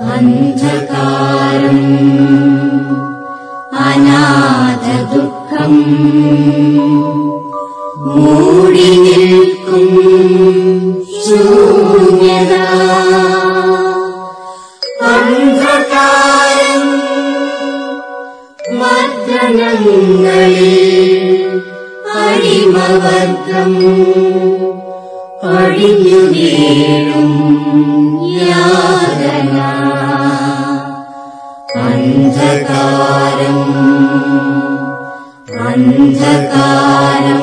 അഞ്ചകാരം അനാഥ ദുഃഖം മൂടി നിൽക്കും ശൂന്യത. അന്ധകാരം മദ്രണങ്ങളിൽ അടിമവർഗം അടിഞ്ഞു വീഴും യാതന. അന്ധകാരം അന്ധകാരം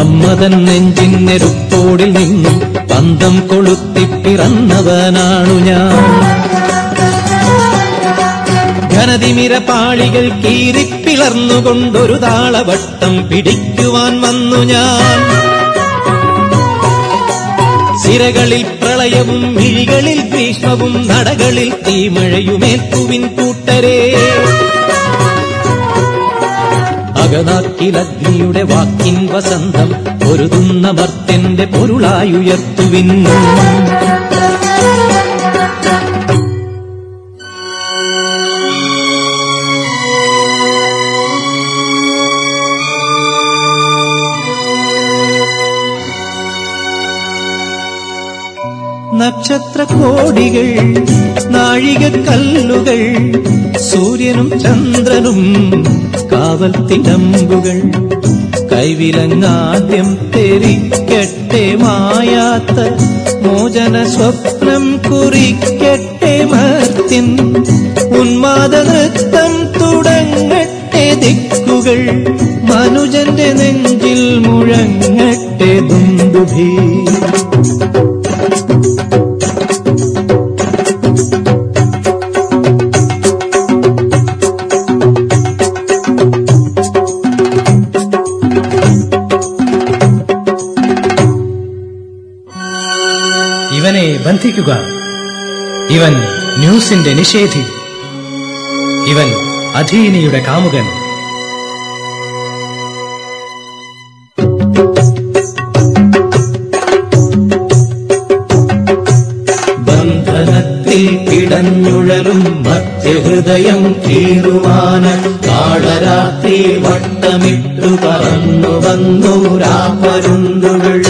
അമ്മതൻ നെഞ്ചിന്നെരുപ്പോടിൽ നിന്നും പന്തം കൊളുത്തി പിറന്നവനാണു ഞാൻ. ഘനതിമിര പാളികൾ കീറിപ്പിളർന്നുകൊണ്ടൊരു താളവട്ടം പിടിക്കുവാൻ വന്നു ഞാൻ. സിരകളിൽ പ്രളയവും മിഴികളിൽ ഭീഷ്മവും നടകളിൽ തീമഴയുമേൽക്കുവിൻ കൂട്ടരേ. അകനാക്കിലഗ്നിയുടെ വാക്കിൻ വസന്തം പൊരുതുന്ന ഭർത്തന്റെ പൊരുളായുയർത്തുവിൻ നക്ഷത്രക്കോടികൾ നാഴിക കല്ലുകൾ സൂര്യനും ചന്ദ്രനും കാവൽ തിടമ്പുകൾ കൈവിലങ്ങാദ്യം തെരിക്കട്ടെ മായാത്ത മോചന സ്വപ്നം കുറിക്കട്ടെ മർത്തിൻ ഉന്മാദ നൃത്തം തുടങ്ങട്ടെ ദിക്കുകൾ മനുജന്റെ നെഞ്ചിൽ മുഴങ്ങട്ടെ ദുന്ദുഭീ ബന്ധിക്കുക ഇവൻ ന്യൂസിന്റെ നിഷേധി. ഇവൻ അധീനിയുടെ കാമുകൻ. ബന്ധനത്തിൽ കിടഞ്ഞുഴലും മധ്യഹൃദയം കീറുവാന കാളരാത്രി വട്ടമിട്ടു പറന്നു വന്നു രാപ്പരുന്തുകൾ.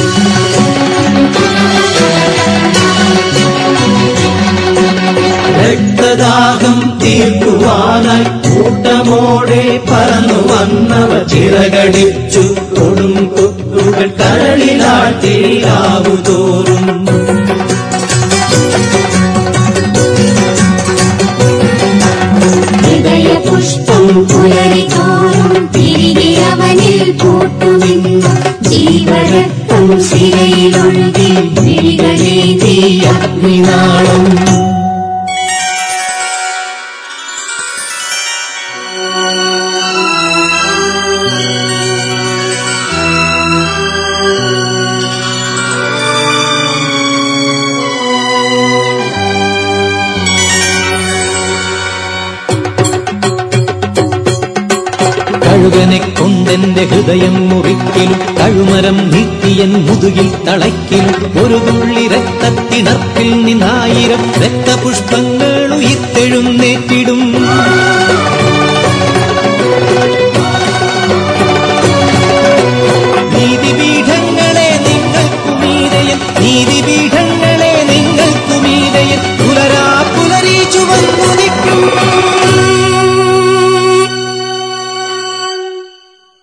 രക്തദാഹം തീർക്കുവാനായി കൂട്ടമോടെ പറന്നു വന്നവ ചിറകടിച്ചു തൊടും കൊക്കുകൾ കരളിലാഴ്ത്തിയാവു തോറും ഹൃദയപുഷ്പം പുലരിതോറും തിരികെ അവനിൽ പൂട്ടുവിന്നു ജീവരക്തം സിരയിലൊഴുകി തീ അഗ്നിനാളം. നായകനെ കൊണ്ടെന്റെ ഹൃദയം മുറിക്കിലും കഴുമരം നീട്ടിയൻ മുതുകിൽ തളയ്ക്കലും ഒരു തുള്ളി രക്തത്തിനർപ്പിൽ നിന്നായിരം രക്തപുഷ്പങ്ങൾ ഉയർത്തെഴുന്നേറ്റിടും.